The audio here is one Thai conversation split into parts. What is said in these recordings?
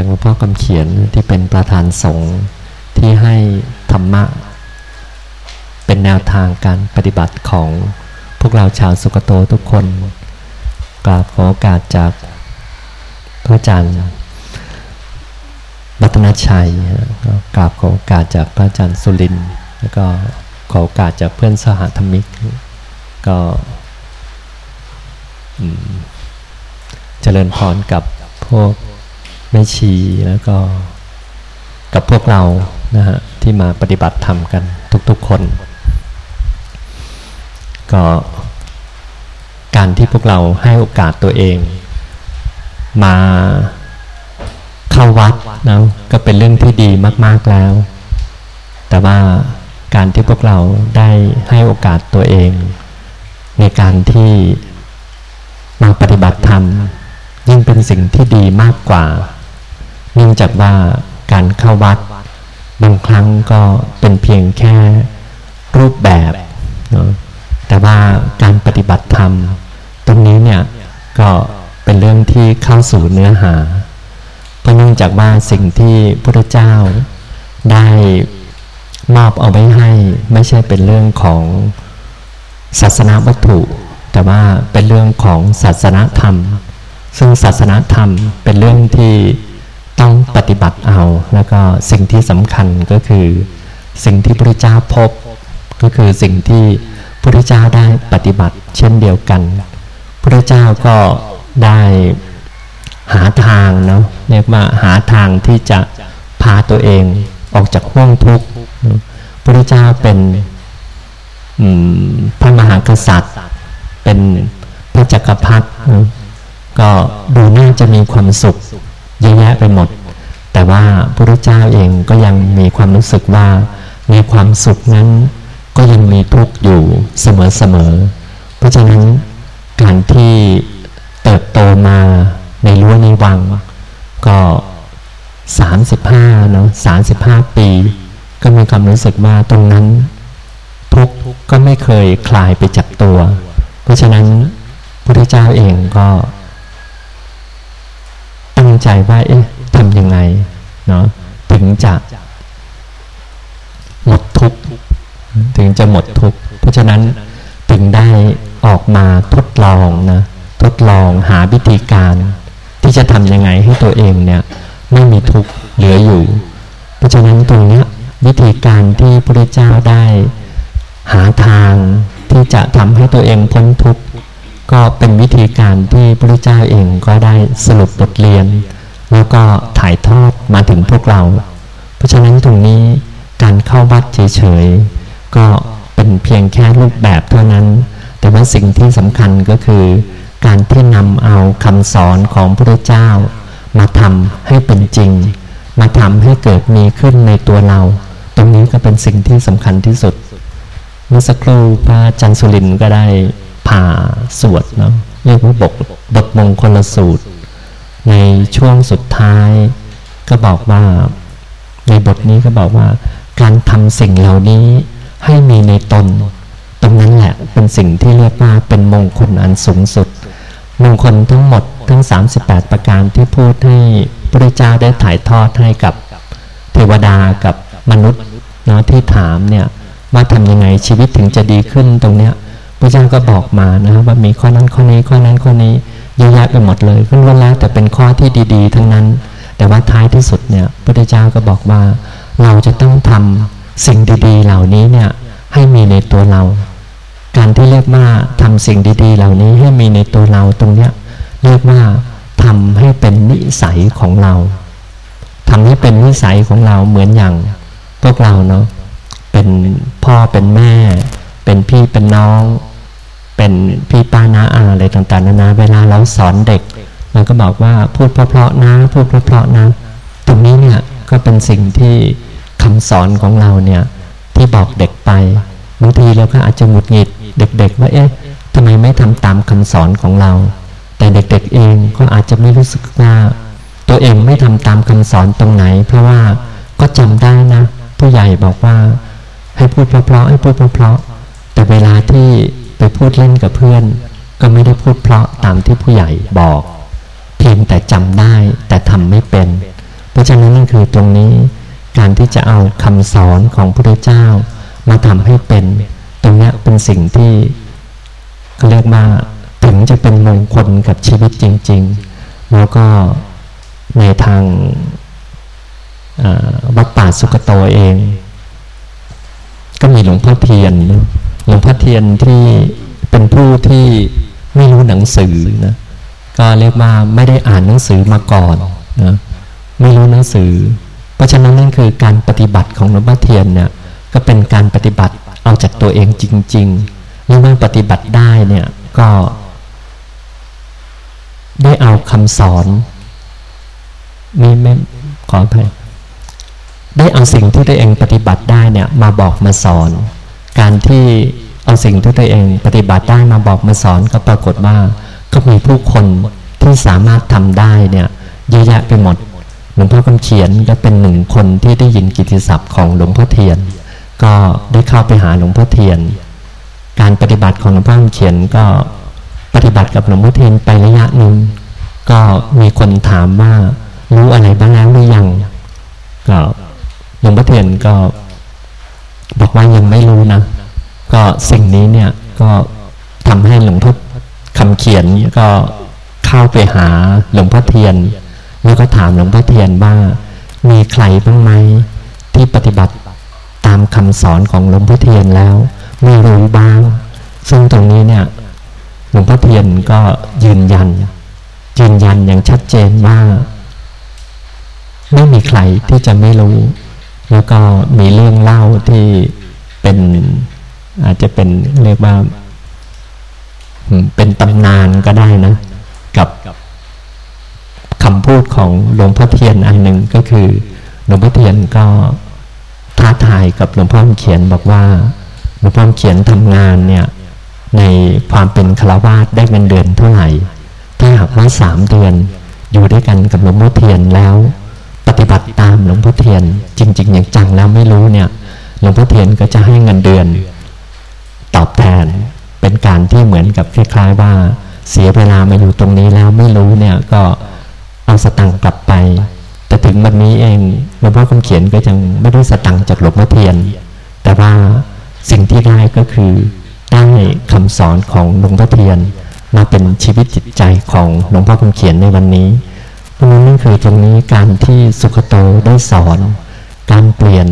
จากหลวงพ่อคำเขียนที่เป็นประธานสงฆ์ที่ให้ธรรมะ เป็นแนวทางการปฏิบัติของพวกเราชาวสุกโตทุกคนกราบขอโอกาสจากพระอาจารย์บัตนชัยก็กราบขอโอกาสจากพระอาจารย์สุรินแล้วก็ขอโอกาสจากเพื่อนสหธรรมิก ก็เจริญพรกับพวก แม่ชีแล้วก็กับพวกเรานะฮะที่มาปฏิบัติธรรมกันทุกๆคน ก็การที่พวกเราให้โอกาสตัวเอง มาเข้าวัดนะก็เป็นเรื่องที่ดีมากๆแล้ว แต่ว่าการที่พวกเราได้ให้โอกาสตัวเอง ในการที่มาปฏิบัติธรรมยิ่งเป็นสิ่งที่ดีมากกว่า เนื่องจากว่าการเข้าวัด บางครั้งก็เป็นเพียงแค่รูปแบบเนาะแต่ว่าการปฏิบัติธรรม ตรงนี้เนี่ยก็เป็นเรื่องที่เข้าสู่เนื้อหาเพราะเนื่องจากว่าสิ่งที่พระเจ้าได้มอบเอาไว้ให้ไม่ใช่เป็นเรื่องของศาสนาวัตถุ แต่ว่าเป็นเรื่องของศาสนาธรรม ซึ่งศาสนาธรรมเป็นเรื่องที่ ต้องปฏิบัติเอา แล้วก็สิ่งที่สำคัญก็คือสิ่งที่พระเจ้าพบ ก็คือสิ่งที่พระเจ้าได้ปฏิบัติ เช่นเดียวกัน พระเจ้าก็ได้หาทางเนาะเรียกว่าหาทางที่จะพาตัวเองออกจากห้วงทุกข์พระเจ้าเป็นพระมหากษัตริย์ เป็นพระจักรพรรดิก็ดูน่าจะมีความสุข เยอะแยะไปหมด แต่ว่าพระเจ้าเองก็ยังมีความรู้สึกว่าในความสุขนั้นก็ยังมีทุกข์อยู่เสมอๆ เพราะฉะนั้นการที่เติบโตมาในรั้วในวัง ก็สามสิบห้าเนาะสามสิบห้าปี ก็มีความรู้สึกว่าตรงนั้น ทุกก็ไม่เคยคลายไปจากตัว เพราะฉะนั้นพระเจ้าเองก็ ใจว่าเอ๊ะทำยังไงเนาะถึงจะหมดทุกข์ถึงจะหมดทุกข์เพราะฉะนั้นถึงได้ออกมาทดลองนะทดลองหาวิธีการ ที่จะทำยังไงให้ตัวเองเนี่ยไม่มีทุกข์เหลืออยู่ เพราะฉะนั้นตรงนี้วิธีการที่พระเจ้าได้ หาทางที่จะทำให้ตัวเองพ้นทุกข์ ก็เป็นวิธีการที่พระเจ้าเองก็ได้สรุปบทเรียน แล้วก็ถ่ายทอดมาถึงพวกเรา เพราะฉะนั้นตรงนี้การเข้าวัดเฉยๆก็เป็นเพียงแค่รูปแบบเท่านั้น แต่ว่าสิ่งที่สำคัญก็คือ การที่นำเอาคำสอนของพระเจ้า มาทำให้เป็นจริง มาทำให้เกิดมีขึ้นในตัวเรา ตรงนี้ก็เป็นสิ่งที่สำคัญที่สุด เมื่อสักครู่พระจันสุรินก็ได้ ผ่าสวดเนาะเรียกว่าบทบทมงคลสูตร ในช่วงสุดท้าย ก็บอกว่า ในบทนี้ก็บอกว่า การทำสิ่งเหล่านี้ให้มีในตน ตรงนั้นแหละเป็นสิ่งที่เรียกว่าเป็นมงคลอันสูงสุด มงคลทั้งหมดทั้ง 38 ประการที่พูดให้พระเจ้าได้ถ่ายทอดให้กับเทวดากับมนุษย์เนาะที่ถามเนี่ยว่าทำยังไงชีวิตถึงจะดีขึ้นตรงเนี้ย พระเจ้าก็บอกมานะครับว่ามีข้อนั้นข้อนี้ข้อนั้นข้อนี้เยอะแยะไปหมดเลยขึ้นวันแล้วแต่เป็นข้อที่ดีๆ ทั้งนั้น แต่ว่าท้ายที่สุดเนี่ยพระเจ้าก็บอกว่า เราจะต้องทำสิ่งดีๆ เหล่านี้เนี่ยให้มีในตัวเรา การที่เรียกว่าทำสิ่งดี ๆ เหล่านี้ให้มีในตัวเราตรงเนี้ยเรียกว่าทำให้เป็นนิสัยของเราทำให้เป็นนิสัยของเราเหมือนอย่างพวกเราเนาะเป็นพ่อเป็นแม่ เป็นพี่เป็นน้อง เป็นพี่ป้าน้าอาอะไรต่างๆนานาเวลาเราสอนเด็กเราก็บอกว่าพูดเพราะๆนะพูดเพราะๆนะ ตรงนี้เนี่ยก็เป็นสิ่งที่คำสอนของเราเนี่ยที่บอกเด็กไปบางทีเราก็อาจจะหงุดหงิดเด็ก ๆ ว่าเอ๊ะทำไมไม่ทำตามคำสอนของเรา แต่เด็กๆเองก็อาจจะไม่รู้สึกว่าตัวเองไม่ทำตามคำสอนตรงไหน เพราะว่าก็จำได้นะ ผู้ใหญ่บอกว่าให้พูดเพราะๆให้พูดเพราะๆแต่เวลาที่ ไปพูดเล่นกับเพื่อน ก็ไม่ได้พูดเพราะตามที่ผู้ใหญ่บอก เพียงแต่จำได้แต่ทำไม่เป็น เพราะฉะนั้นนั่นคือตรงนี้ การที่จะเอาคำสอนของพระพุทธเจ้า มาทำให้เป็น ตรงนี้เป็นสิ่งที่เขาเรียกว่าถึงจะเป็นมงคลกับชีวิตจริง ๆ แล้วก็ในทางวัดป่าสุกโตเอง ก็มีหลวงพ่อเทียน หลวงพ่อเทียนที่เป็นผู้ที่ไม่รู้หนังสือนะก็เรียกว่าไม่ได้อ่านหนังสือมาก่อนนะไม่รู้หนังสือ เพราะฉะนั้นนั่นคือการปฏิบัติของหลวงพ่อเทียนเนี่ยก็เป็นการปฏิบัติเอาจากตัวเองจริงๆและเมื่อปฏิบัติได้เนี่ยก็ได้เอาคำสอนมีไม่ขออภัยได้เอาสิ่งที่ตัวเองปฏิบัติได้เนี่ยมาบอกมาสอน การที่เอาสิ่งที่ตัวเองปฏิบัติได้มาบอกมาสอนก็ปรากฏว่าก็มีผู้คนที่สามารถทำได้เนี่ยเยอะแยะไปหมดหลวงพ่อคำเขียนก็เป็นหนึ่งคนที่ได้ยินกิติศัพท์ของหลวงพ่อเทียน ก็ได้เข้าไปหาหลวงพ่อเทียน การปฏิบัติของหลวงพ่อคำเขียนก็ปฏิบัติกับหลวงพ่อเทียนไประยะหนึ่งก็มีคนถามว่ารู้อะไรบ้างแล้วหรือยังก็หลวงพ่อเทียนก็ บอกว่ายังไม่รู้นะ ก็สิ่งนี้เนี่ยก็ทำให้หลวงพ่อคำเขียนก็เข้าไปหาหลวงพ่อเทียน แล้วก็ถามหลวงพ่อเทียนว่า มีใครบ้างไหมที่ปฏิบัติตามคำสอนของหลวงพ่อเทียนแล้ว ไม่รู้บ้าง ซึ่งตรงนี้เนี่ยหลวงพ่อเทียนก็ยืนยัน ยืนยันอย่างชัดเจนว่า ไม่มีใครที่จะไม่รู้ แล้วก็มีเรื่องเล่าที่เป็นอาจจะเป็นเรียกว่าเป็นตำนานก็ได้นะ กับคำพูดของหลวงพ่อเทียนอันหนึ่งก็คือหลวงพ่อเทียนก็ท้าทายกับหลวงพ่อเขียนบอกว่าหลวงพ่อเขียนทำงานเนี่ย ในความเป็นฆราวาสได้เงินเดือนเท่าไหร่ถ้าหากว่าสามเดือนอยู่ด้วยกันกับหลวงพ่อเทียนแล้ว ปฏิบัติตามหลวงพ่อเทียน จริงๆอย่างจังแล้วไม่รู้เนี่ยหลวงพ่อเทียนก็จะให้เงินเดือน ตอบแทนเป็นการที่เหมือนกับคล้ายๆว่า เสียเวลามาอยู่ตรงนี้แล้วไม่รู้เนี่ยก็เอาสตังกลับไป แต่ถึงวันนี้เองหลวงพ่อคำเขียนก็ยังไม่ได้สตังจากหลวงพ่อเทียน แต่ว่าสิ่งที่ได้ก็คือได้คำสอนของหลวงพ่อเทียน มาเป็นชีวิตจิตใจของหลวงพ่อคำเขียนในวันนี้ เพราะนั่นคือตรงนี้การที่สุขโตได้สอน การเปลี่ยน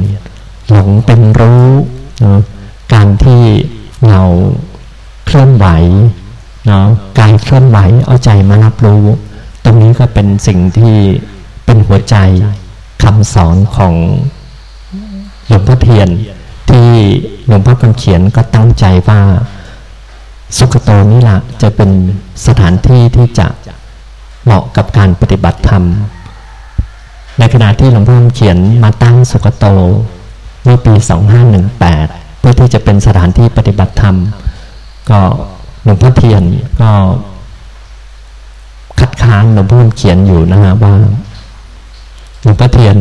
หลงเป็นรู้การที่เราเคลื่อนไหวเนาะกายเคลื่อนไหวเอาใจมารับรู้ ตรงนี้ก็เป็นสิ่งที่เป็นหัวใจคำสอนของหลวงพ่อเทียน ที่หลวงพ่อคำเขียนก็ตั้งใจว่า สุขโตนี่แหละจะเป็นสถานที่ที่จะ เหมาะกับการปฏิบัติธรรม ในขณะที่หลวงพ่อเขียนมาตั้งสุขโตเมื่อปี 2518 เพื่อที่จะเป็นสถานที่ปฏิบัติธรรม ก็หลวงพ่อเทียนก็คัดค้านหลวงพ่อเขียนอยู่นะฮะว่าหลวงพ่อเทียน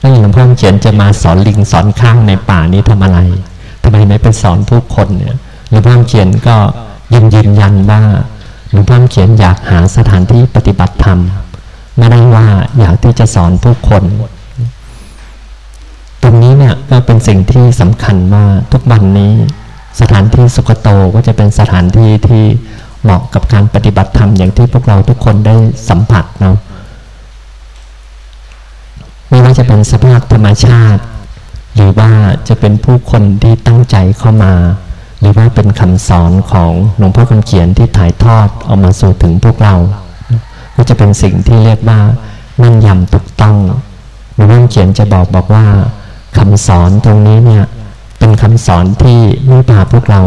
ถ้าหลวงพ่อเขียนจะมาสอนลิงสอนข้างในป่านี้ทำอะไรทำไมไม่ไปสอนผู้คนเนี่ยหลวงพ่อเขียนก็ยืนยืนยันว่า หลวงพ่อเขียนอยากหาสถานที่ปฏิบัติธรรม ไม่ได้ว่าอยากที่จะสอนผู้คน ตรงนี้เนี่ยก็เป็นสิ่งที่สำคัญว่าทุกวันนี้ สถานที่สุขโตก็จะเป็นสถานที่ที่เหมาะกับการปฏิบัติธรรมอย่างที่พวกเราทุกคนได้สัมผัสเนาะไม่ว่าจะเป็นสภาพธรรมชาติ หรือว่าจะเป็นผู้คนที่ตั้งใจเข้ามา หรือว่าเป็นคำสอนของหลวงพ่อคำเขียนที่ถ่ายทอดออกมาสู่ถึงพวกเรา ก็จะเป็นสิ่งที่เรียกว่ามั่นยำถูกต้องหลวงพ่อคำเขียนจะบอกบอกว่าคำสอนตรงนี้เนี่ยเป็นคำสอนที่ไม่พาพวกเรา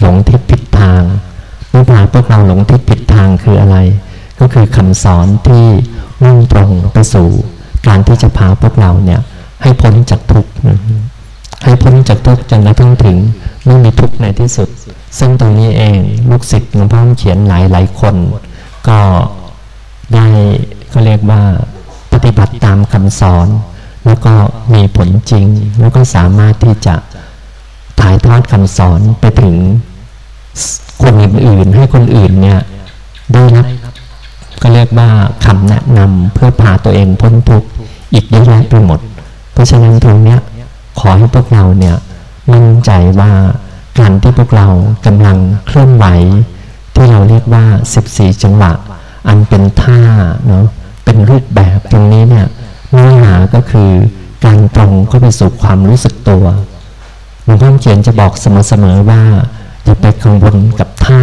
หลงทิศผิดทางไม่พาพวกเราหลงทิศผิดทางคืออะไร ก็คือคำสอนที่มุ่งตรงไปสู่การที่จะพาพวกเราเนี่ยให้พ้นจากทุกข์ให้พ้นจากทุกข์จนกระทั่งถึง ไม่มีทุกข์ในที่สุด ซึ่งตรงนี้เองลูกศิษย์หลวงพ่อเขียนหลายหลายคน ก็ได้ก็เรียกว่าปฏิบัติตามคำสอน แล้วก็มีผลจริง แล้วก็สามารถที่จะถ่ายทอดคำสอนไปถึงคนอื่นๆให้คนอื่นเนี่ยได้รับก็เรียกว่าคำแนะนำเพื่อพาตัวเองพ้นทุกข์อีกเยอะแยะไปหมด เพราะฉะนั้นตรงเนี้ยขอให้พวกเราเนี่ย มั่นใจว่าการที่พวกเรากำลังเคลื่อนไหว ที่เราเรียกว่า 14 จังหวะ อันเป็นท่าเนาะเป็นรูปแบบตรงนี้เนี่ยเนื้อหาก็คือการตรงเข้าไปสู่ความรู้สึกตัวหลวงพ่อเขียนจะบอกเสมอๆว่าอย่าไปกังวลกับท่า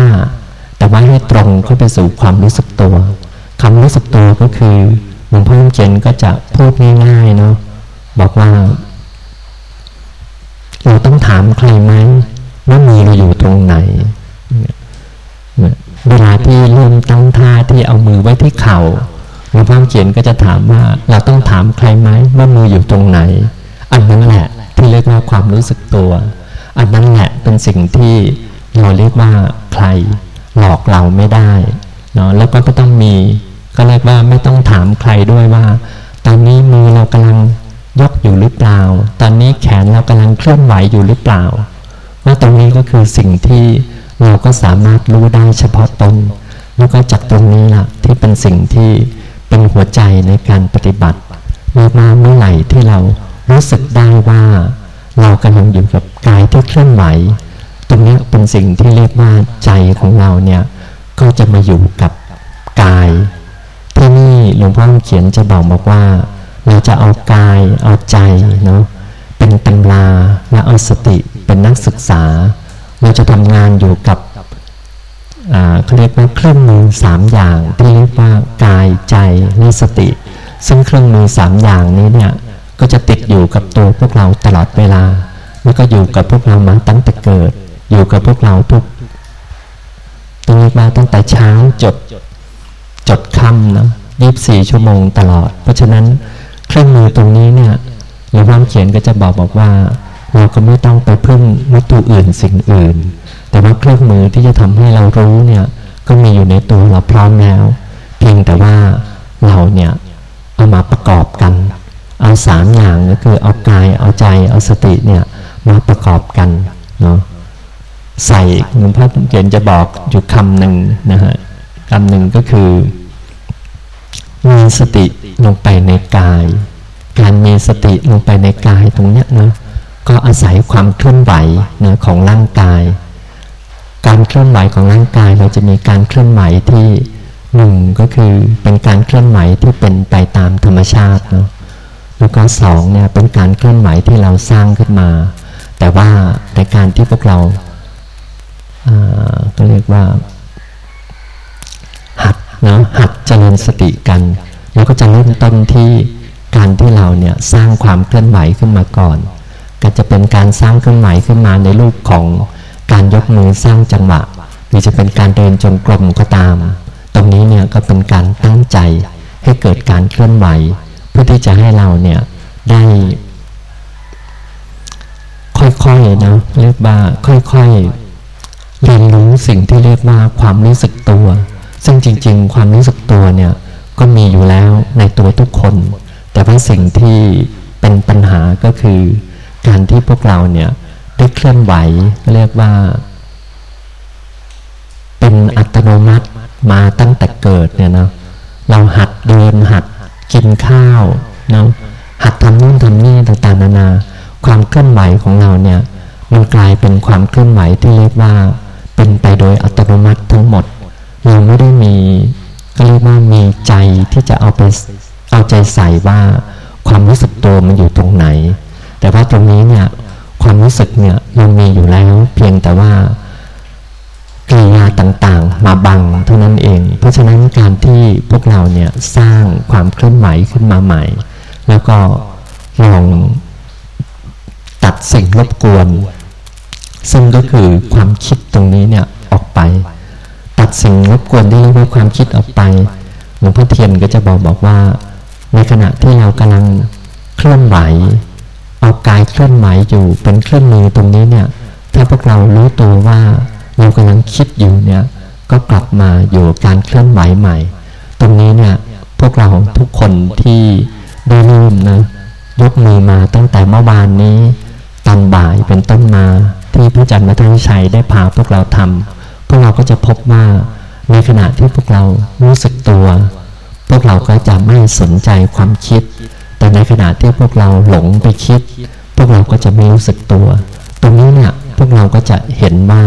แต่ว่าให้ตรงเข้าไปสู่ความรู้สึกตัวคำรู้สึกตัวก็คือหลวงพ่อเขียนก็จะพูดง่ายๆเนาะบอกว่า เราต้องถามใครไหมว่ามือเราอยู่ตรงไหน เวลาที่เริ่มตั้งท่าที่เอามือไว้ที่เข่าหลวงพ่อเขียนก็จะถามว่า เราต้องถามใครไหมว่ามืออยู่ตรงไหน อันนั้นแหละที่เรียกว่าความรู้สึกตัว อันนั้นแหละเป็นสิ่งที่เราเรียกว่าใครหลอกเราไม่ได้เนาะแล้วก็ไม่ต้องมีก็เรียกว่าไม่ต้องถามใครด้วยว่า ตอนนี้มือเรากำลังยกอยู่หรือเปล่า อนนี้แขนเรากำลังเคลื่อนไหวอยู่หรือเปล่าว่าตรงนี้ก็คือสิ่งที่เราก็สามารถรู้ได้เฉพาะตนแล้วก็จากตรงนี้ล่ะที่เป็นสิ่งที่เป็นหัวใจในการปฏิบัติมื่อมาเมื่อไหร่ที่เรารู้สึกได้ว่า เรากำลังอยู่กับกายที่เคลื่อนไหว ตรงนี้เป็นสิ่งที่เรียกว่าใจของเราเนี่ยก็จะมาอยู่กับกาย ที่นี่หลวงพ่อเขียนจะบอกบอกว่า เราจะเอากายเอาใจเนาะ เป็นตำราและเอาสติเป็นนักศึกษา เราจะทำงานอยู่กับเขาเรียกว่าเครื่องมือสามอย่างที่เรียกว่ากายใจและสติ ซึ่งเครื่องมือสามอย่างนี้เนี่ยก็จะติดอยู่กับตัวพวกเราตลอดเวลา แล้วก็อยู่กับพวกเรามาตั้งแต่เกิด อยู่กับพวกเราทุกตรงนี้มาตั้งแต่เช้าจดจดค่ำนะยี่บสี่ชั่วโมงตลอด เพราะฉะนั้นเครื่องมือตรงนี้เนี่ย หลวงพ่อเขียนก็จะบอกบอกว่า เราก็ไม่ต้องไปพึ่งวัตถุอื่นสิ่งอื่น แต่ว่าเครื่องมือที่จะทำให้เรารู้เนี่ยก็มีอยู่ในตัวเราพร้อมแล้ว เพียงแต่ว่าเราเนี่ยเอามาประกอบกัน เอาสามอย่างก็คือเอากายเอาใจเอาสติเนี่ยมาประกอบกันเนาะใส่หลวงพ่อเขียนจะบอกอยู่คำหนึ่งนะฮะคำหนึ่งก็คือมีสติลงไปในกาย การมีสติลงไปในกายตรงเนี้ยนะก็อาศัยความเคลื่อนไหวนะของร่างกาย การเคลื่อนไหวของร่างกายเราจะมีการเคลื่อนไหวที่หนึ่งก็คือเป็นการเคลื่อนไหวที่เป็นไปตามธรรมชาติเนาะแล้วก็สองเนี่ยเป็นการเคลื่อนไหวที่เราสร้างขึ้นมา แต่ว่าในการที่พวกเราก็เรียกว่า หัดเนาะหัดเจริญสติกัน แล้วก็จะเริ่มต้นที่ การที่เราเนี่ยสร้างความเคลื่อนไหวขึ้นมาก่อน ก็จะเป็นการสร้างเครื่องหมายขึ้นมาในรูปของการยกมือสร้างจังหวะ หรือจะเป็นการเดินจงกรมก็ตาม ตรงนี้เนี่ยก็เป็นการตั้งใจให้เกิดการเคลื่อนไหว เพื่อที่จะให้เราเนี่ยได้ ค่อยๆนะเรียกว่าค่อยๆเรียนรู้สิ่งที่เรียกว่าความรู้สึกตัว ซึ่งจริง ๆ ความรู้สึกตัวเนี่ยก็มีอยู่แล้วในตัวทุกคน แต่ว่าสิ่งที่เป็นปัญหาก็คือการที่พวกเราเนี่ยได้เคลื่อนไหวเรียกว่า เป็นอัตโนมัติมาตั้งแต่เกิดเนี่ยนะเราหัดเดินหัดกินข้าวนะหัดทำนู่นทำนี่ต่างๆนานา ความเคลื่อนไหวของเราเนี่ยมันกลายเป็นความเคลื่อนไหวที่เรียกว่า เป็นไปโดยอัตโนมัติทั้งหมด เราไม่ได้มีก็เรียกว่ามีใจที่จะเอาไป เอาใจใส่ว่าความรู้สึกตัวมันอยู่ตรงไหน แต่ว่าตรงนี้เนี่ยความรู้สึกเนี่ยมันมีอยู่แล้ว เพียงแต่ว่ากิริยาต่างๆ มาบังเท่านั้นเอง เพราะฉะนั้นการที่พวกเราเนี่ยสร้างความเคลื่อนไหวขึ้นมาใหม่ แล้วก็ลองตัดสิ่งรบกวน ซึ่งก็คือความคิดตรงนี้เนี่ยออกไป ตัดสิ่งรบกวนที่เรียกว่าความคิดออกไปหลวงพ่อเทียนก็จะบอกบอกว่า ในขณะที่เรากำลังเคลื่อนไหวเอากายเคลื่อนไหวอยู่เป็นเครื่องมือตรงนี้เนี่ย ถ้าพวกเรารู้ตัวว่าเรากำลังคิดอยู่เนี่ย ก็กลับมาอยู่การเคลื่อนไหวใหม่ ตรงนี้เนี่ยพวกเราทุกคนที่ได้ร่วมนะยกมือมาตั้งแต่เมื่อวานนี้ตอนบ่ายเป็นต้นมา ที่พระจันทร์มัทวิชัยได้พาพวกเราทำพวกเราก็จะพบว่าในขณะที่พวกเรารู้สึกตัว พวกเราก็จะไม่สนใจความคิด แต่ในขณะที่พวกเราหลงไปคิด พวกเราก็จะไม่รู้สึกตัว ตรงนี้เนี่ยพวกเราก็จะเห็นว่า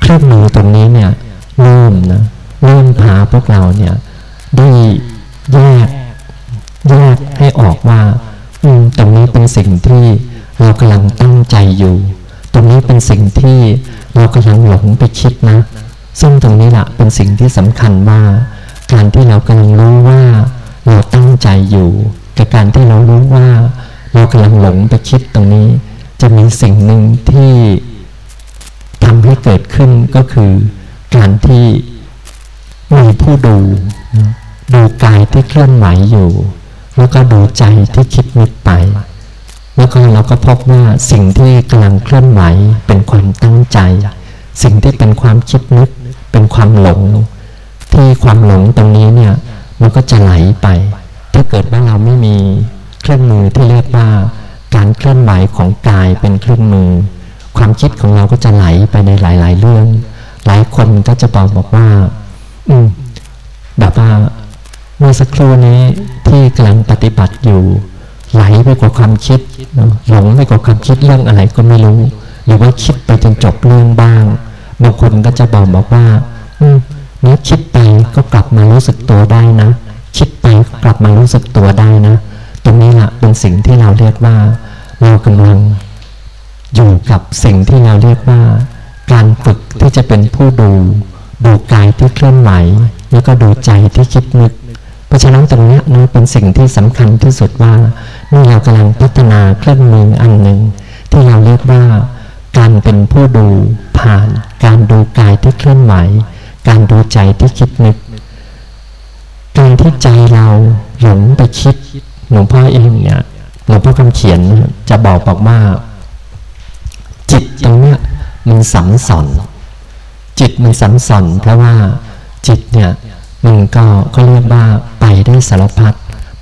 เครื่องมือตรงนี้เนี่ยเริ่มนะเริ่มพาพวกเราเนี่ยได้แยกแยกให้ออกว่าอืตรงนี้เป็นสิ่งที่เรากำลังตั้งใจอยู่ ตรงนี้เป็นสิ่งที่เรากำลังหลงไปคิดนะ ซึ่งตรงนี้แหละเป็นสิ่งที่สำคัญว่า การที่เรากำลังรู้ว่าเราตั้งใจอยู่ กับการที่เรารู้ว่า เรากำลังหลงไปคิดตรงนี้ จะมีสิ่งหนึ่งที่ทำให้เกิดขึ้นก็คือ การที่มีผู้ดู ดูกายที่เคลื่อนไหวอยู่ แล้วก็ดูใจที่คิดนึกไปแล้วก็เราก็พบว่าสิ่งที่กำลังเคลื่อนไหวเป็นความตั้งใจ สิ่งที่เป็นความคิดนึกเป็นความหลง ที่ความหลงตรงนี้เนี่ยมันก็จะไหลไป ถ้าเกิดว่าเราไม่มีเครื่องมือที่เรียกว่า การเคลื่อนไหวของกายเป็นเครื่องมือ ความคิดของเราก็จะไหลไปในหลาย ๆ เรื่อง หลายคนก็จะบอกบอกว่า อืมแบบว่าเมื่อสักครู่นี้ที่กำลังปฏิบัติอยู่ ไหลไปกว่าความคิดหลงไปกว่าความคิดเรื่องอะไรก็ไม่รู้ หรือว่าคิดไปจนจบเรื่องบ้างบางคนก็จะบอกบอกว่า อืม นี้คิดไปก็กลับมารู้สึกตัวได้นะ คิดไปกลับมารู้สึกตัวได้นะ ตรงนี้แหละเป็นสิ่งที่เราเรียกว่า เรากำลังอยู่กับสิ่งที่เราเรียกว่า การฝึกที่จะเป็นผู้ดู ดูกายที่เคลื่อนไหวแล้วก็ดูใจที่คิดนึก เพราะฉะนั้นตรงนี้นะเป็นสิ่งที่สำคัญที่สุดว่านี่เรากำลังพัฒนาเครื่องมืออันหนึ่งที่เราเรียกว่า การเป็นผู้ดูผ่าน การดูกายที่เคลื่อนไหว การดูใจที่คิดนึก การที่ใจเราหลงไปคิดหลวงพ่อเองเนี่ยหลวงพ่อคำเขียนจะบอกบอกว่า จิตตรงเนี้ยมันสัมสอนจิตมันสัมสอนเพราะว่าจิตเนี่ยมันก็ก็เรียกว่าไปได้สารพัด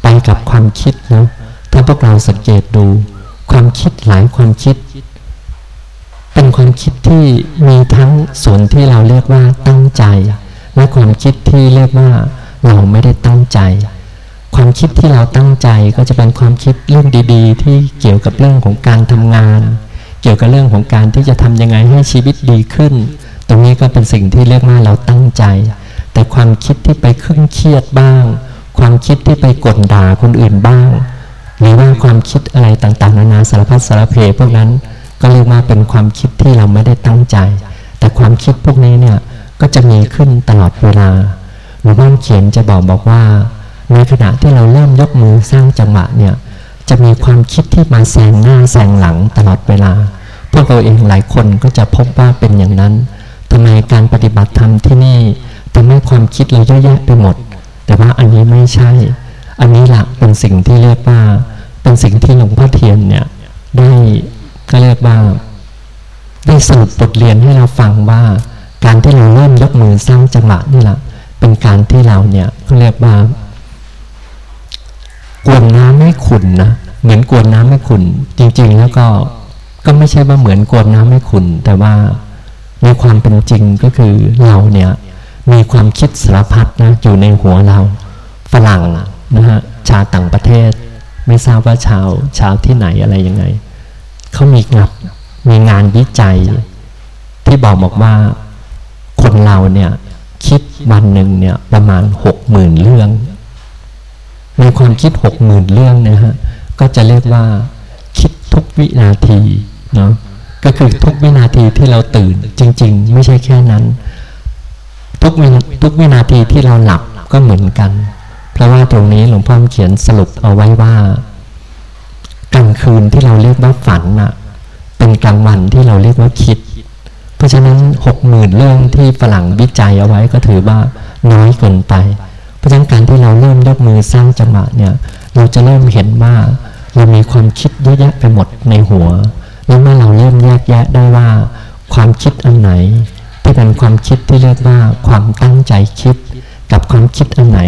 ไปกับความคิดเนาะถ้าพวกเราสังเกตดู ความคิดหลายความคิด เป็นความคิดที่มีทั้งส่วนที่เราเรียกว่าตั้งใจ และความคิดที่เรียกว่าเราไม่ได้ตั้งใจ ความคิดที่เราตั้งใจก็จะเป็นความคิดเรื่องดีๆ ที่เกี่ยวกับเรื่องของการทำงาน เกี่ยวกับเรื่องของการที่จะทำยังไงให้ชีวิตดีขึ้น ตรงนี้ก็เป็นสิ่งที่เรียกว่าเราตั้งใจ แต่ความคิดที่ไปเคร่งเครียดบ้าง ความคิดที่ไปกดด่าคนอื่นบ้างหรือว่าความคิดอะไรต่างๆนานาสารพัดสารเพพวกนั้น ก็เรียกว่าเป็นความคิดที่เราไม่ได้ตั้งใจ แต่ความคิดพวกนี้เนี่ยก็จะมีขึ้นตลอดเวลาหลวงพ่อเขียนจะบอกบอกว่า ในขณะที่เราเริ่มยกมือสร้างจังหวะเนี่ยจะมีความคิดที่มาแซงหน้าแซงหลังตลอดเวลา พวกเราเองหลายคนก็จะพบว่าเป็นอย่างนั้นทำไมการปฏิบัติธรรมที่นี่ทำให้ความคิดเราเยอะแยะไปหมด แต่ว่าอันนี้ไม่ใช่ อันนี้แหละเป็นสิ่งที่เรียกว่า เป็นสิ่งที่หลวงพ่อเทียนเนี่ยได้ ก็เรียกว่า ได้สรุปบทเรียนให้เราฟังว่า การที่เราเริ่มยกมือสร้างจังหวะนี่แหละเป็นการที่เราเนี่ยก็เรียกว่ากวนน้ำไม่ขุนนะเหมือนกวนน้ำไม่ขุนจริง ๆ แล้วก็ก็ไม่ใช่ว่าเหมือนกวนน้ำไม่ขุนแต่ว่าในความเป็นจริงก็คือเราเนี่ยมีความคิดสารพัดนะอยู่ในหัวเราฝรั่งนะฮะชาวต่างประเทศ ไม่ทราบว่าชาวชาวที่ไหนอะไรยังไง เขามีงานมีงานวิจัย ที่บอกบอกว่าคนเราเนี่ยคิดวันหนึ่งเนี่ยประมาณหกหมื่นเรื่อง ในความคิดหกหมื่นเรื่องนะฮะก็จะเรียกว่า คิดทุกวินาทีเนาะก็คือทุกวินาทีที่เราตื่น จริง ๆ ไม่ใช่แค่นั้น ทุกวิทุกวินาทีที่เราหลับก็เหมือนกัน เพราะว่าตรงนี้หลวงพ่อเขียนสรุปเอาไว้ว่า กลางคืนที่เราเรียกว่าฝันน่ะเป็นกลางวันที่เราเรียกว่าคิด เพราะฉะนั้นหกหมื่นเรื่องที่ฝรั่งวิจัยเอาไว้ก็ถือว่าน้อยเกินไป เพราะฉะนั้นการที่เราเริ่มยกมือสร้างจังหวะเนี่ยเราจะเริ่มเห็นว่าเรามีความคิดเยอะแยะไปหมดในหัว แล้วเมื่อเราเริ่มแยกแยะได้ว่า ความคิดอันไหน ที่เป็นความคิดที่เรียกว่าความตั้งใจคิด กับความคิดอันไหน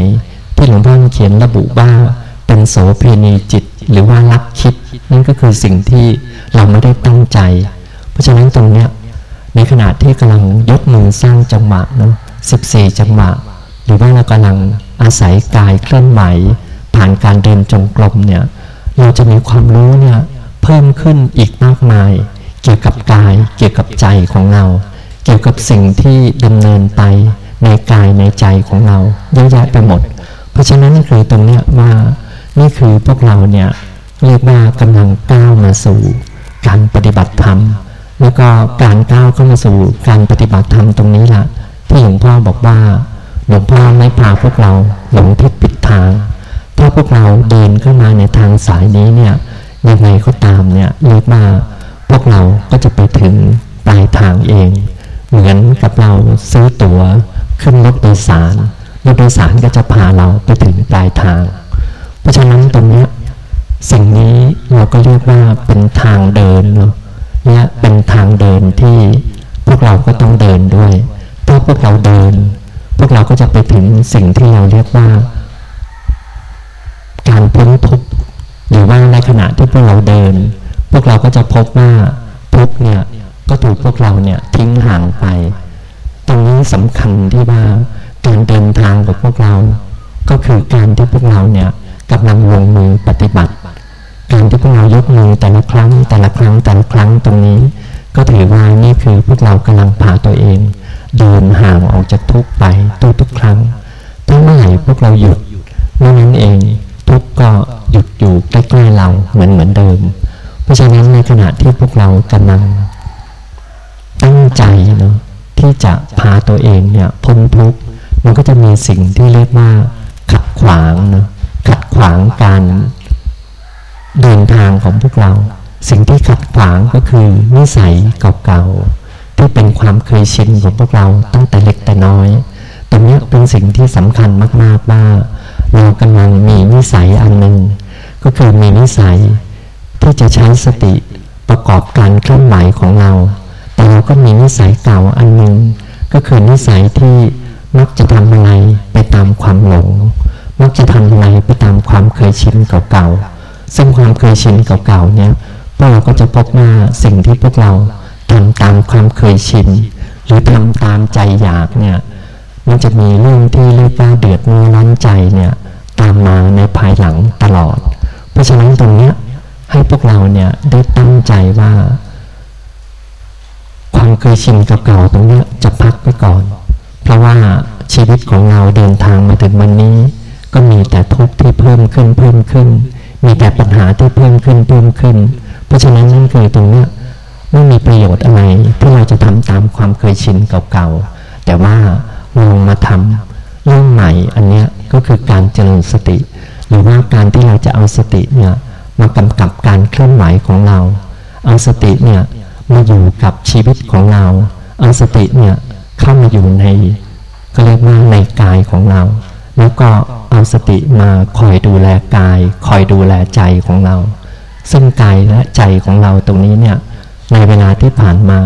ที่หลวงพ่อเขียนระบุว่า เป็นโสเพณีจิตหรือว่ารักคิด นั่นก็คือสิ่งที่เราไม่ได้ตั้งใจ เพราะฉะนั้นตรงเนี้ยในขณะที่กำลังยกมือสร้างจังหวะเนาะสิบสี่จังหวะ หรือว่าเรากำลังอาศัยกายเคลื่อนไหวผ่านการเดินจงกรมเนี่ยเราจะมีความรู้เนี่ยเพิ่มขึ้นอีกมากมาย เกี่ยวกับกายเกี่ยวกับใจของเรา เกี่ยวกับสิ่งที่ดำเนินไปในกายในใจของเราเยอะแยะไปหมด เพราะฉะนั้นคือตรงเนี้ยว่า นี่คือพวกเราเนี่ยเรียกว่ากำลังก้าวมาสู่ การปฏิบัติธรรม แล้วก็การก้าวเข้ามาสู่การปฏิบัติธรรมตรงนี้ละที่หลวงพ่อบอกว่าหลวงพ่อไม่พาพวกเราหลงทิศปิดทาง ถ้าพวกเราเดินเข้ามาในทางสายนี้เนี่ยยังไงก็ตามเนี่ยเรียกว่าพวกเราก็จะไปถึงปลายทางเอง เหมือนกับเราซื้อตั๋วขึ้นรถโดยสารรถโดยสารก็จะพาเราไปถึงปลายทาง เพราะฉะนั้นตรงนี้สิ่งนี้เราก็เรียกว่าเป็นทางเดินเนาะและเป็นทางเดินที่พวกเราก็ต้องเดินด้วย ถ้าพวกเราเดิน พวกเราก็จะไปถึงสิ่งที่เราเรียกว่า การพ้นทุกข์หรือว่าในขณะที่พวกเราเดิน พวกเราก็จะพบว่าทุกเนี่ยก็ถูกพวกเราเนี่ยทิ้งห่างไป ตรงนี้สำคัญที่ว่าการเดินทางของพวกเรา ก็คือการที่พวกเราเนี่ย กำลังลงมือปฏิบัติ การที่พวกเรายกมือแต่ละครั้งแต่ละครั้งแต่ละครั้งตรงนี้ ก็ถือว่านี่คือพวกเรากำลังพาตัวเอง เดินห่างออกจากทุกไปทุกทุกครั้งถ้าเมื่อไหร่พวกเราหยุดเมื่อนั้นเองทุกก็หยุดอยู่ใกล้ๆเราเหมือนเหมือนเดิม เพราะฉะนั้นในขณะที่พวกเรากำลังตั้งใจเนาะที่จะพาตัวเองเนี่ยพ้นทุกข์มันก็จะมีสิ่งที่เรียกว่าขัดขวางเนาะ ขัดขวางการเดินทางของพวกเรา สิ่งที่ขัดขวางก็คือนิสัยเก่าๆที่เป็นความเคยชินของพวกเราตั้งแต่เล็กแต่น้อยตรงนี้เป็นสิ่งที่สำคัญมากๆว่าเรากำลังมีนิสัยอันหนึ่งก็คือมีนิสัยที่จะใช้สติประกอบการเคลื่อนไหวของเรา แต่เราก็มีนิสัยเก่าอันหนึ่งก็คือนิสัยที่มักจะทำอะไรไปตามความหลง มักจะทำอะไรไปตามความเคยชินเก่าๆ ซึ่งความเคยชินเก่าๆเนี่ยพวกเราก็จะพบว่าสิ่งที่พวกเราทำตามความเคยชิน หรือทำตามใจอยากเนี่ยมันจะมีเรื่องที่เรียกว่าเดือดเนื้อร้อนใจเนี่ยตามมาในภายหลังตลอด เพราะฉะนั้นตรงเนี้ยให้พวกเราเนี่ยได้ตั้งใจว่า ความเคยชินเก่าๆตรงเนี้ยจะพักไปก่อน เพราะว่าชีวิตของเราเดินทางมาถึงวันนี้ ก็มีแต่ทุกข์ที่เพิ่มขึ้นเพิ่มขึ้น มีแต่ปัญหาที่เพิ่มขึ้นเพิ่มขึ้น เพราะฉะนั้นนั่นคือตรงเนี้ยไม่มีประโยชน์อะไรที่เราจะทำตามความเคยชินเก่าๆ แต่ว่าลองมาทำเรื่องใหม่อันเนี้ยก็คือการเจริญสติ หรือว่าการที่เราจะเอาสติเนี่ยมากำกับการเคลื่อนไหวของเรา เอาสติเนี่ยมาอยู่กับชีวิตของเรา เอาสติเนี่ยเข้ามาอยู่ในก็เรียกว่าในกายของเรา แล้วก็ เอาสติมาคอยดูแลกาย คอยดูแลใจของเรา ซึ่งกายและใจของเราตรงนี้เนี่ยในเวลาที่ผ่านมา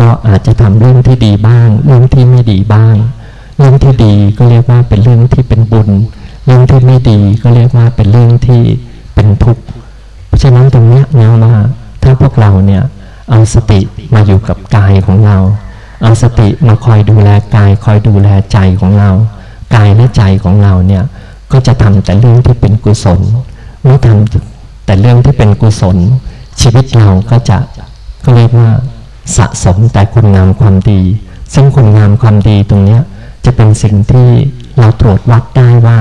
ก็อาจจะทำเรื่องที่ดีบ้าง เรื่องที่ไม่ดีบ้าง เรื่องที่ดีก็เรียกว่าเป็นเรื่องที่เป็นบุญ เรื่องที่ไม่ดีก็เรียกว่าเป็นเรื่องที่เป็นทุกข์เพราะฉะนั้นตรงนี้นะว่าถ้าพวกเราเนี่ยเอาสติมาอยู่กับกายของเรา เอาสติมาคอยดูแลกาย คอยดูแลใจของเรา กายและใจของเราเนี่ยก็จะทำแต่เรื่องที่เป็นกุศลเมื่อทำแต่เรื่องที่เป็นกุศล ชีวิตเราก็จะก็เรียกว่าสะสมแต่คุณงามความดี ซึ่งคุณงามความดีตรงเนี้ยจะเป็นสิ่งที่เราตรวจวัดได้ว่า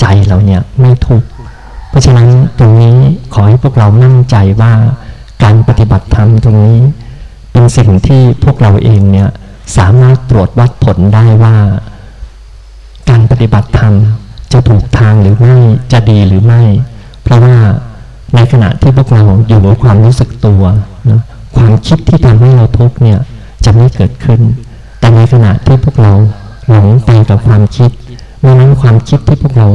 ใจเราเนี่ยไม่ทุกข์เพราะฉะนั้นตรงนี้ขอให้พวกเรามั่นใจว่าการปฏิบัติธรรมตรงนี้ เป็นสิ่งที่พวกเราเองเนี่ยสามารถตรวจวัดผลได้ว่า การปฏิบัติธรรมจะถูกทางหรือไม่จะดีหรือไม่ เพราะว่าในขณะที่พวกเราอยู่กับความรู้สึกตัวนะความคิดที่ทำให้เราทุกเนี่ยจะไม่เกิดขึ้น แต่ในขณะที่พวกเราหลงไปกับความคิดเมื่อนั้นความคิดที่พวกเรา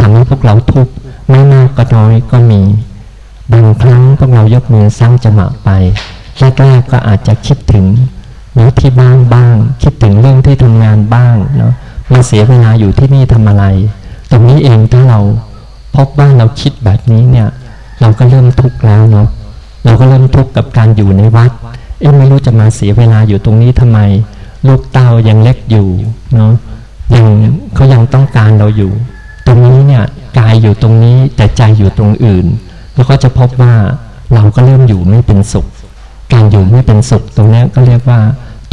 ทำให้พวกเราทุกข์ไม่มากก็น้อยก็มี บางครั้งพวกเรายกมือสร้างจังหวะไปแรกๆก็อาจจะคิดถึงเนื้อที่บ้านบ้าง คิดถึงเรื่องที่ทำงานบ้างเนาะ มาเสียเวลาอยู่ที่นี่ทำอะไร ตรงนี้เองถ้าเราพบว่าเราคิดแบบนี้เนี่ยเราก็เริ่มทุกข์แล้วเนาะเราก็เริ่มทุกข์กับการอยู่ในวัด เอ๊ะไม่รู้จะมาเสียเวลาอยู่ตรงนี้ทำไม ลูกเต้ายังเล็กอยู่เนาะยังเขายังต้องการเราอยู่ ตรงนี้เนี่ยกายอยู่ตรงนี้แต่ใจอยู่ตรงอื่น แล้วก็จะพบว่าเราก็เริ่มอยู่ไม่เป็นสุข การอยู่ไม่เป็นสุขตรงนี้ก็เรียกว่า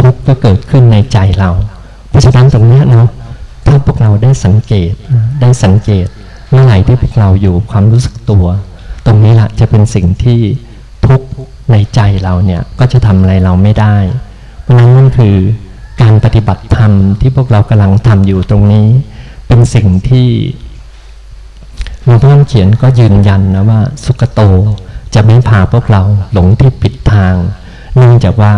ทุกข์ก็เกิดขึ้นในใจเรา เพราะฉะนั้นตรงนี้เนาะ ถ้าพวกเราได้สังเกตได้สังเกตเมื่อไหร่ที่พวกเราอยู่ความรู้สึกตัว ตรงนี้แหละจะเป็นสิ่งที่ทุกข์ในใจเราเนี่ยก็จะทำอะไรเราไม่ได้ เพราะนั้นนั่นคือการปฏิบัติธรรมที่พวกเรากำลังทำอยู่ตรงนี้ เป็นสิ่งที่หลวงพ่อเขียนก็ยืนยันนะว่า สุกโตจะไม่พาพวกเราหลงที่ปิดทางเนื่องจากว่า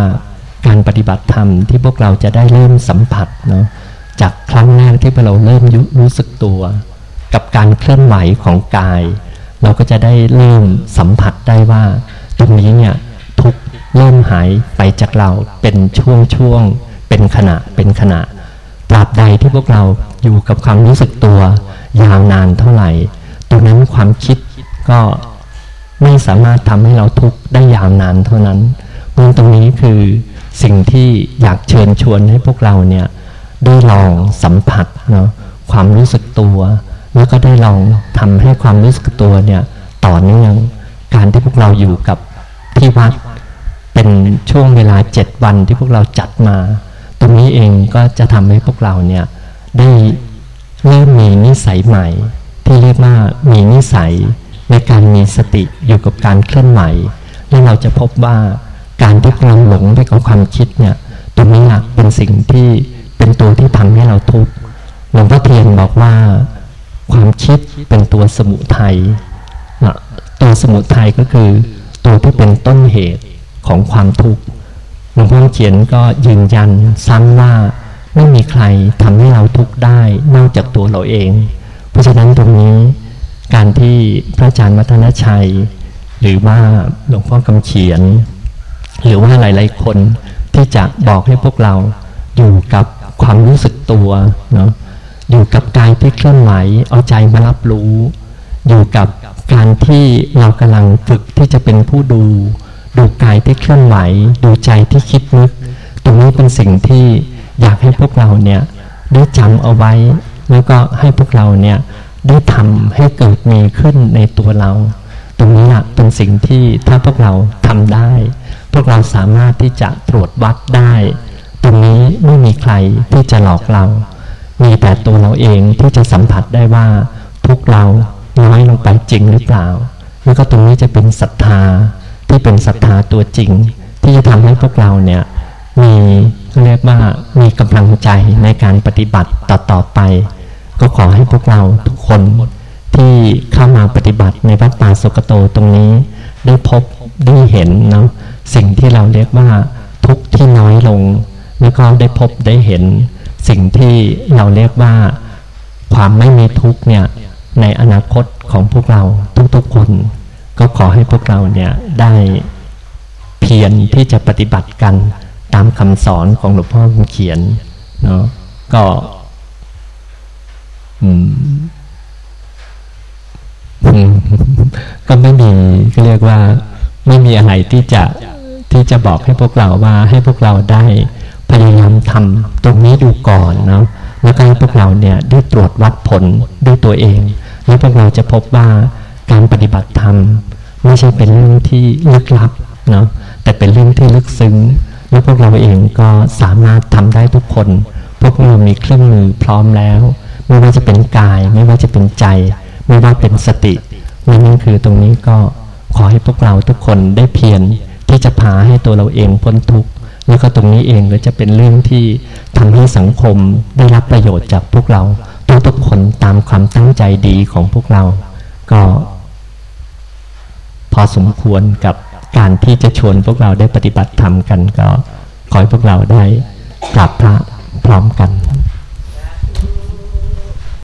การปฏิบัติธรรมที่พวกเราจะได้เริ่มสัมผัสเนาะ จากครั้งแรกที่เราเริ่มรู้สึกตัว กับการเคลื่อนไหวของกาย เราก็จะได้เริ่มสัมผัสได้ว่า ตรงนี้เนี่ยทุกเริ่มหายไปจากเราเป็นช่วงๆเป็นขณะเป็นขณะตราบใดที่พวกเราอยู่กับความรู้สึกตัวยาวนานเท่าไหร่ตรงนั้นความคิดก็ไม่สามารถทำให้เราทุกข์ได้ยาวนานเท่านั้นเพราะตรงนี้คือสิ่งที่อยากเชิญชวนให้พวกเราเนี่ย ได้ลองสัมผัสเนาะความรู้สึกตัว แล้วก็ได้ลองทำให้ความรู้สึกตัวเนี่ยต่อเนื่องการที่พวกเราอยู่กับที่วัดเป็นช่วงเวลาเจ็ดวันที่พวกเราจัดมา ตรงนี้เองก็จะทำให้พวกเราเนี่ยได้เริ่มมีนิสัยใหม่ ที่เรียกว่ามีนิสัยในการมีสติอยู่กับการเคลื่อนไหวและเราจะพบว่าการที่เราหลงไปกับความคิดเนี่ยตรงนี้เป็นสิ่งที่ เป็นตัวที่ทำให้เราทุกข์หลวงพ่อเทียนบอกว่าความคิดเป็นตัวสมุทยัยตัวสมุทัยก็คือตัวที่เป็นต้นเหตุของความทุกข์หลวงพ่อเขียนก็ยืนยันซ้ำว่าไม่มีใครทำให้เราทุกข์ได้นอกจากตัวเราเอง เพราะฉะนั้นตรงนี้การที่พระอาจารย์วัฒนชัย หรือว่าหลวงพ่อกำเขียน หรือว่าหลาย ๆ คนที่จะบอกให้พวกเราอยู่กับ ความรู้สึกตัวเนาะอยู่กับกายที่เคลื่อนไหวเอาใจมารับรู้ อยู่กับการที่เรากำลังฝึกที่จะเป็นผู้ดู ดูกายที่เคลื่อนไหว ดูใจที่คิดนึก ตรงนี้เป็นสิ่งที่อยากให้พวกเราเนี่ยได้จำเอาไว้ แล้วก็ให้พวกเราเนี่ยได้ทำให้เกิดมีขึ้นในตัวเรา ตรงนี้แหละเป็นสิ่งที่ถ้าพวกเราทำได้ พวกเราสามารถที่จะตรวจวัดได้ ไม่มีใครที่จะหลอกเรา มีแต่ตัวเราเองที่จะสัมผัสได้ว่าพวกเราน้อยลงไปจริงหรือเปล่า แล้วก็ตรงนี้จะเป็นศรัทธาที่เป็นศรัทธาตัวจริง ที่จะทำให้พวกเราเนี่ยมีเรียกว่ามีกำลังใจในการปฏิบัติต่อต่อไป ก็ขอให้พวกเราทุกคนที่เข้ามาปฏิบัติในวัดป่าสุกโตตรงนี้ ได้พบได้เห็นเนาะสิ่งที่เราเรียกว่าทุกที่น้อยลง แล้วก็ได้พบได้เห็นสิ่งที่เราเรียกว่าความไม่มีทุกเนี่ยในอนาคตของพวกเราทุกๆคน ก็ขอให้พวกเราเนี่ยได้เพียรที่จะปฏิบัติกันตามคำสอนของหลวงพ่อเขียนเนาะก็ก็ไม่มีก็เรียกว่า ไม่มีอะไรที่จะที่จะบอกให้พวกเราว่าให้พวกเราได้ ยายามทำตรงนี้ดูก่อนเนาะแล้วก็พวกเราเนี่ยได้ตรวจวัดผลด้วยตัวเอง แล้วพวกเราจะพบว่าการปฏิบัติธรรม ไม่ใช่เป็นเรื่องที่ลึกลับเนาะแต่เป็นเรื่องที่ลึกซึ้งแล้วพวกเราเองก็สามารถทำได้ทุกคน พวกเรามีเครื่องมือพร้อมแล้ว ไม่ว่าจะเป็นกาย ไม่ว่าจะเป็นใจ ไม่ว่าเป็นสตินั่นคือตรงนี้ก็ขอให้พวกเราทุกคนได้เพียรที่จะพาให้ตัวเราเองพ้นทุกข์ แล้วก็ตรงนี้เองก็จะเป็นเรื่องที่ทำให้สังคมได้รับประโยชน์จากพวกเราทุกทุกคนตามความตั้งใจดีของพวกเรา ก็พอสมควรกับการที่จะชวนพวกเราได้ปฏิบัติธรรมกันก็ขอให้พวกเราได้กราบพระพร้อมกัน